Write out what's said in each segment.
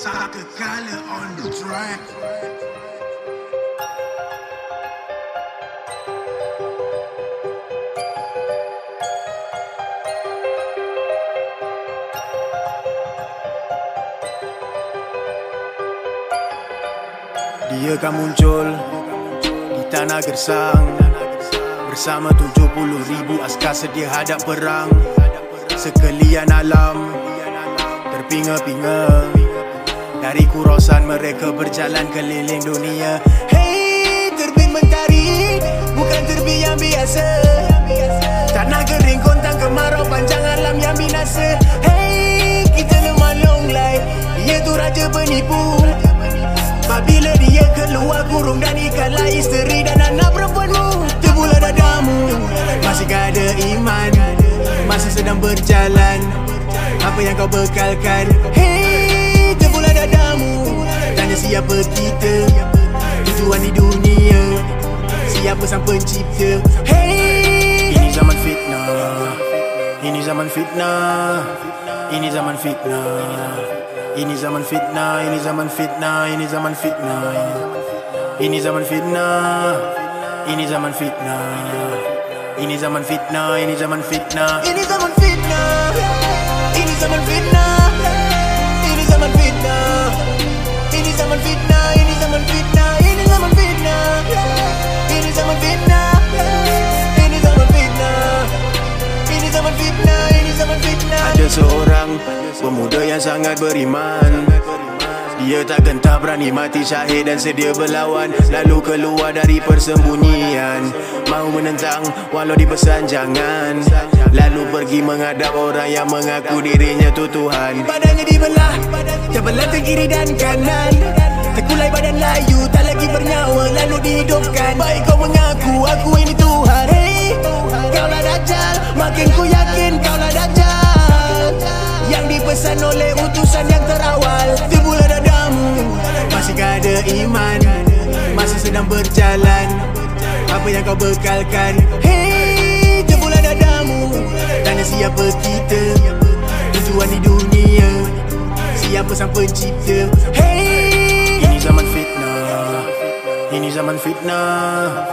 On the track. Dia akan muncul di tanah gersang. Bersama 70 ribu askar sedia hadap perang. Sekalian alam terpinga-pinga Dari kurosan mereka berjalan keliling dunia. Hey terbit mentari bukan terbit yang biasa. Tanah kering kontang kemarau panjang alam yang binasa. Hey kita lemah longlai Dia tu raja penipu. Apabila dia keluar kurung dan ikanlah isteri dan anak perempuanmu Terbulah dadamu. Masihkah ada iman Masa sedang berjalan. Apa yang kau bekalkan? Hey siapa kita Tujuan di dunia Siapa sang pencipta Hey Ini zaman fitnah Ini zaman fitnah Ini zaman fitnah ini zaman fitnah, ini zaman fitnah, ini zaman fitnah. Ini zaman fitnah. Ini zaman fitnah. Ini zaman fitnah, ini zaman fitnah. Ini zaman fitnah. Seorang pemuda yang sangat beriman. Dia tak gentar berani mati syahid dan sedia berlawan. Lalu keluar dari persembunyian. Mahu menentang walau dipesan jangan Lalu pergi menghadap orang yang mengaku dirinya tu Tuhan. Badannya dibelah, terbelah ke kiri dan kanan. Terkulai badan layu, tak lagi bernyawa lalu dihidupkan. Baik kau mengaku, aku ini Tuhan Hey, kaulah Dajjal, makin ku yakin kaulah Dajjal. Yang dipesan oleh utusan yang terawal Terbulah dadamu, masihkah ada iman Masa sedang berjalan, apa yang kau bekalkan Hey, terbulah dadamu, tanya siapa kita Tujuan di dunia, siapa sang pencipta Hey, ini zaman fitnah Ini zaman fitnah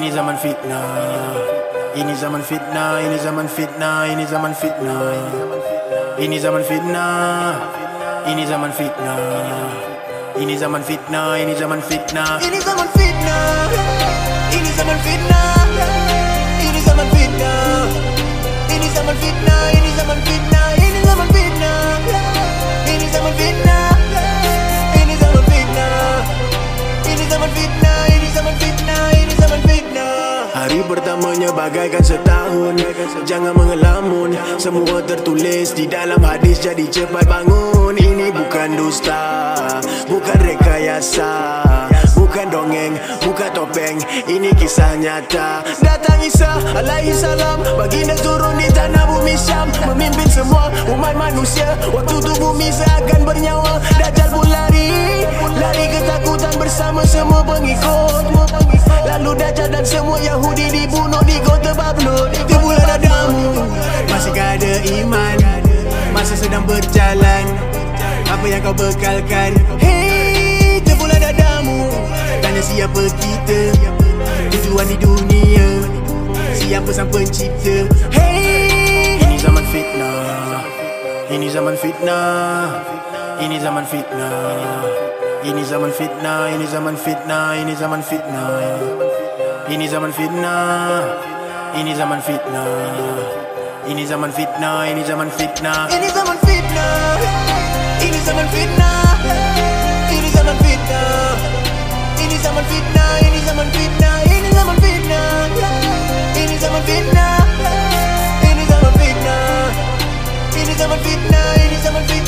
ini zaman fitnah. Ini zaman fitnah ini zaman fitnah ini zaman fitnah. Ini zaman fitnah ini zaman fitnah. Ini zaman fitnah ini zaman fitnah. Ini zaman fitnah ini zaman fitnah. Ini zaman fitnah ini zaman fitnah ini zaman Hari pertamanya bagaikan setahun. Jangan mengelamun Semua tertulis di dalam hadis Jadi cepat bangun. Ini bukan dusta Bukan rekayasa Bukan dongeng Bukan topeng. Ini kisah nyata. Datang Isa alaihi salam Baginda turun di tanah bumi Syam. Memimpin semua umat manusia Waktu tu bumi seakan bernyawa. Dajjal pun lari Lari ketakutan bersama semua pengikut Lalu Dajjal dan semua Yahudi dibunuh di kota Babylon Terbulah dadamu Masihkah ada iman. Masa sedang berjalan Apa yang kau bekalkan? Hey Terbulah dadamu Tanya siapa kita? Tujuan di dunia Siapa sang pencipta? Fitnah Ini zaman fitnah. Ini zaman fitnah. Ini zaman fitnah ini zaman fitnah, ini zaman fitnah, ini zaman fitnah. Ini zaman fitnah. Ini zaman fitnah. Ini zaman fitnah, ini zaman fitnah. Ini zaman fitnah. Ini zaman fitnah. Ini zaman fitnah. Ini zaman fitnah, ini zaman fitnah, ini zaman fitnah. Ini zaman fitnah. Ini zaman fitnah. Ini zaman fitnah, ini zaman fitnah.